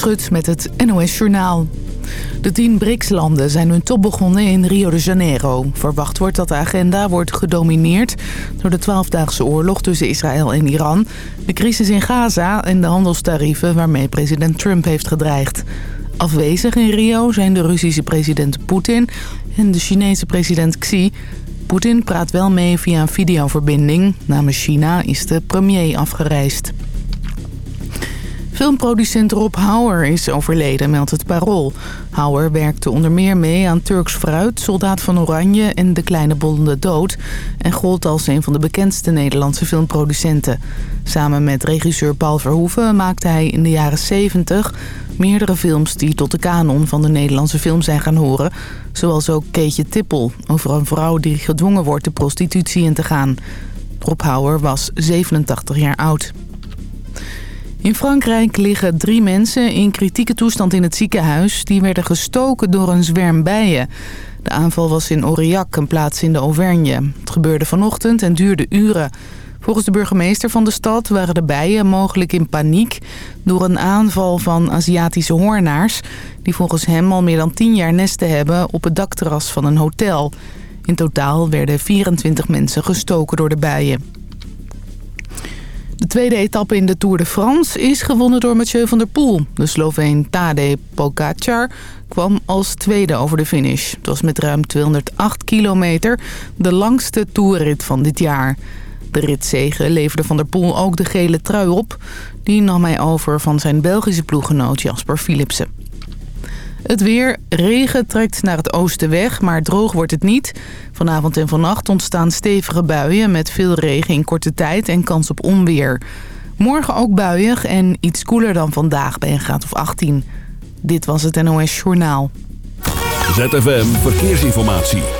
Schut met het NOS Journaal. De tien BRICS-landen zijn hun top begonnen in Rio de Janeiro. Verwacht wordt dat de agenda wordt gedomineerd door de 12-daagse oorlog tussen Israël en Iran... de crisis in Gaza en de handelstarieven waarmee president Trump heeft gedreigd. Afwezig in Rio zijn de Russische president Poetin en de Chinese president Xi... Poetin praat wel mee via een videoverbinding. Namens China is de premier afgereisd. Filmproducent Rob Hauer is overleden, meldt het Parool. Hauer werkte onder meer mee aan Turks Fruit, Soldaat van Oranje en De Kleine Bollende Dood... en gold als een van de bekendste Nederlandse filmproducenten. Samen met regisseur Paul Verhoeven maakte hij in de jaren 70 meerdere films die tot de kanon van de Nederlandse film zijn gaan horen. Zoals ook Keetje Tippel, over een vrouw die gedwongen wordt de prostitutie in te gaan. Rob Hauer was 87 jaar oud. In Frankrijk liggen drie mensen in kritieke toestand in het ziekenhuis. Die werden gestoken door een zwerm bijen. De aanval was in Aurillac, een plaats in de Auvergne. Het gebeurde vanochtend en duurde uren. Volgens de burgemeester van de stad waren de bijen mogelijk in paniek... door een aanval van Aziatische hoornaars... die volgens hem al meer dan tien jaar nesten hebben op het dakterras van een hotel. In totaal werden 24 mensen gestoken door de bijen. De tweede etappe in de Tour de France is gewonnen door Mathieu van der Poel. De Sloveen Tadej Pogacar kwam als tweede over de finish. Het was met ruim 208 kilometer de langste toerrit van dit jaar. De ritzege leverde Van der Poel ook de gele trui op. Die nam hij over van zijn Belgische ploeggenoot Jasper Philipsen. Het weer. Regen trekt naar het oosten weg, maar droog wordt het niet. Vanavond en vannacht ontstaan stevige buien met veel regen in korte tijd en kans op onweer. Morgen ook buiig en iets koeler dan vandaag bij een graad of 18. Dit was het NOS Journaal. ZFM Verkeersinformatie.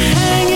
hanging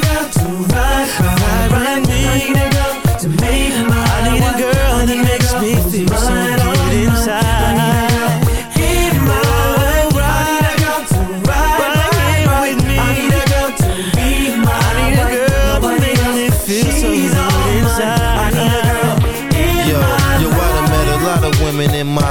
in my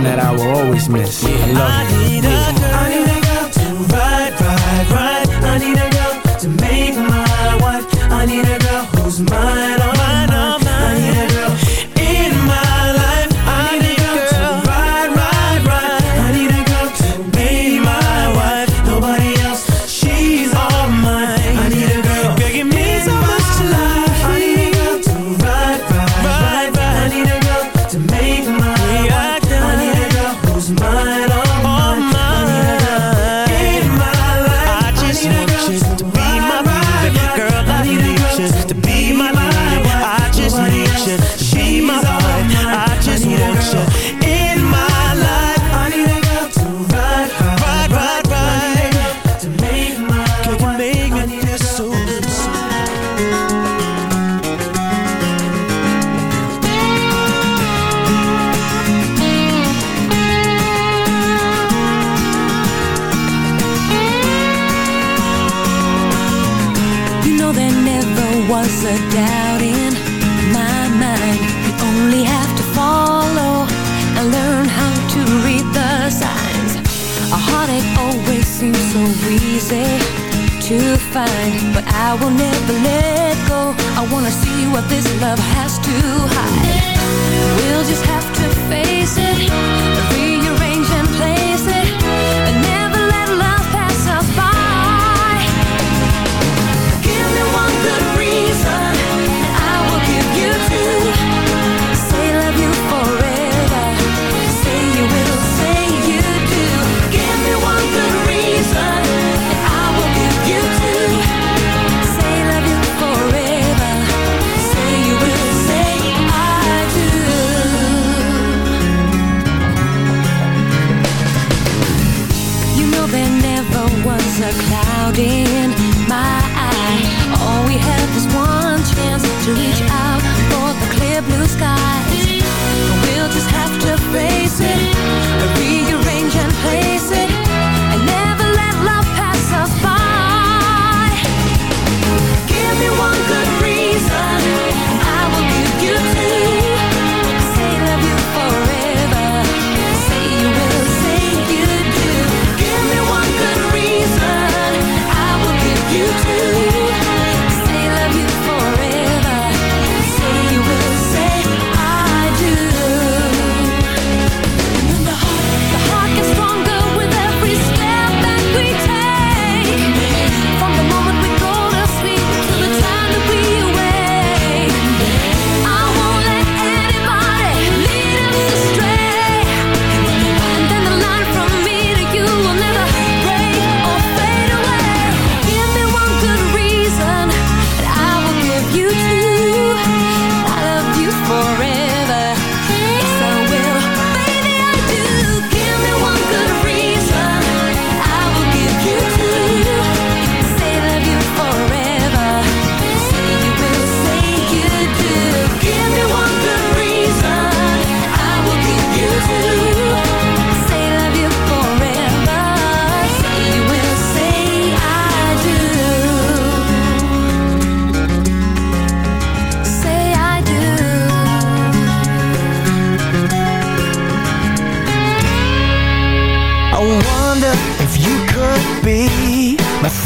that I will always miss. I love I need girl, I need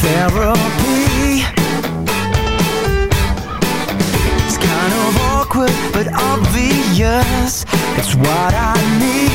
therapy. It's kind of awkward, but obvious. It's what I need.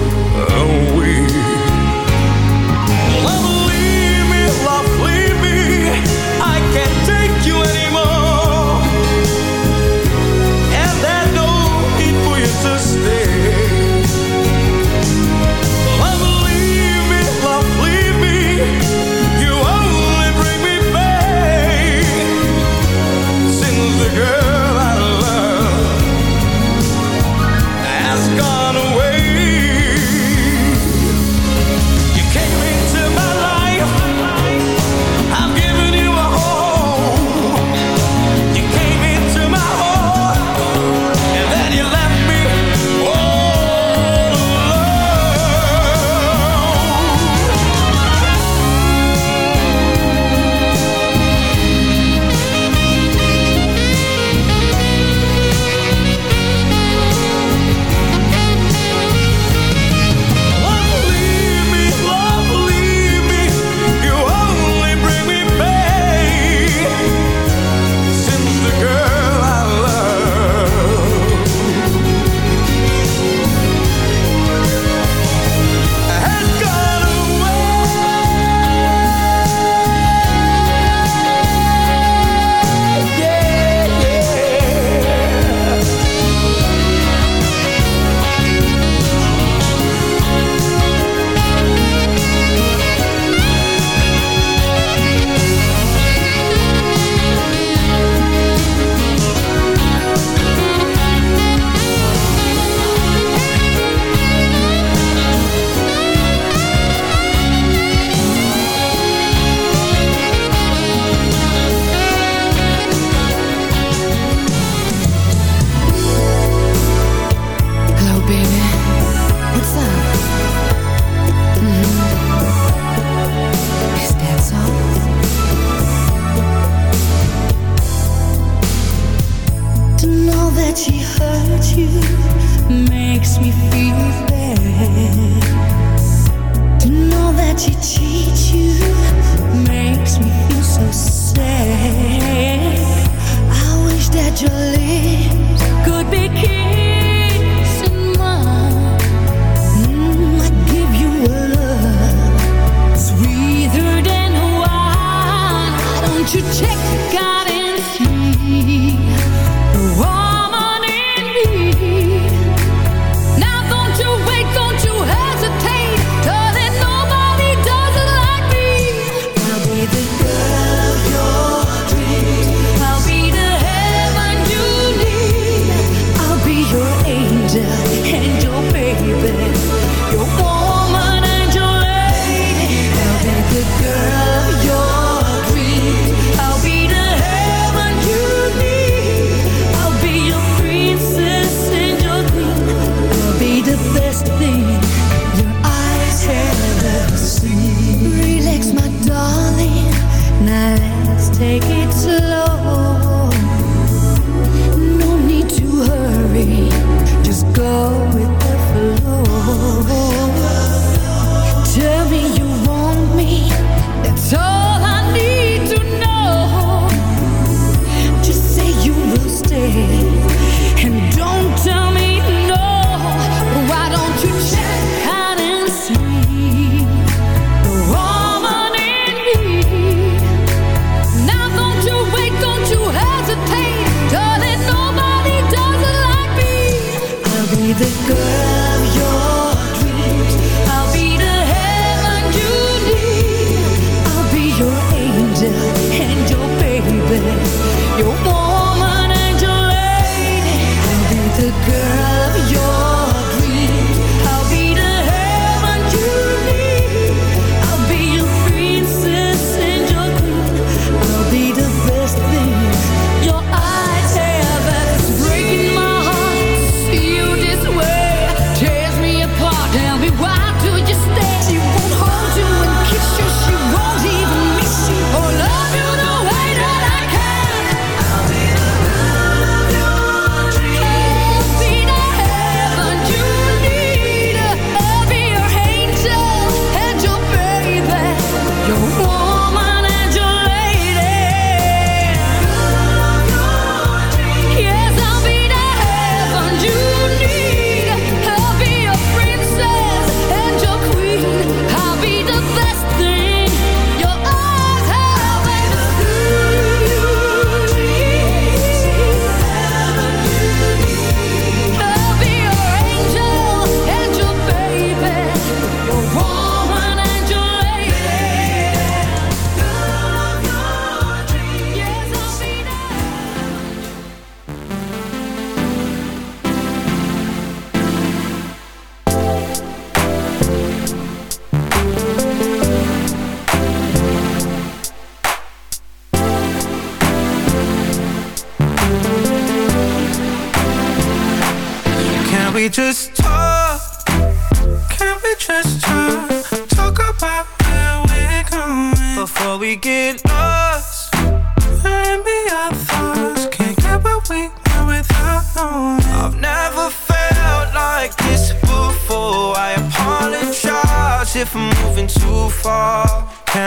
the girl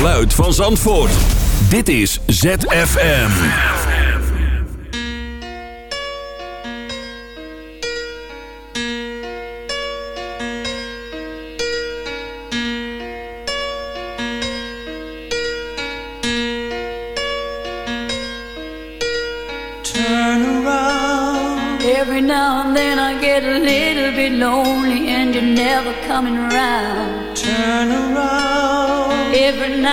Geluid van Zandvoort. Dit is ZFM. Turn around. Every now and then I get a little bit lonely and you're never coming around. Turn around.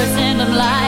And I'm lying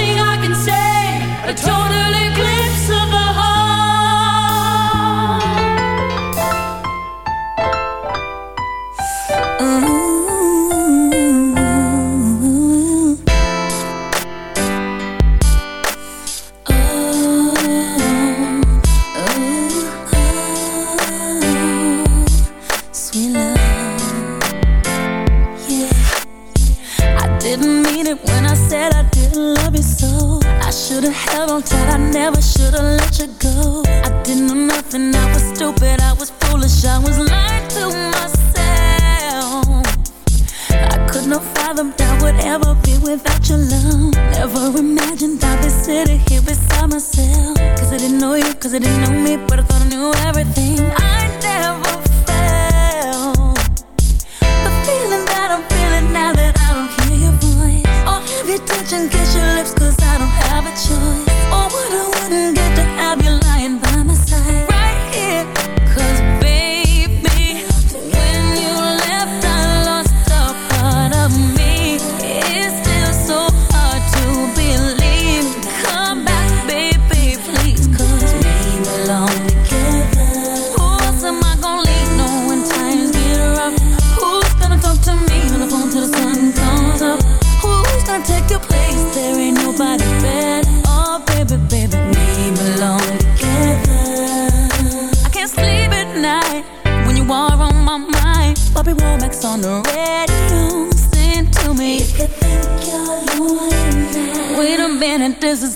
didn't know nothing, I was stupid, I was foolish, I was lying to myself. I could not fathom that I would ever be without your love. Never imagined I'd be sitting here beside myself. Cause I didn't know you, cause I didn't know me, but I thought I knew everything business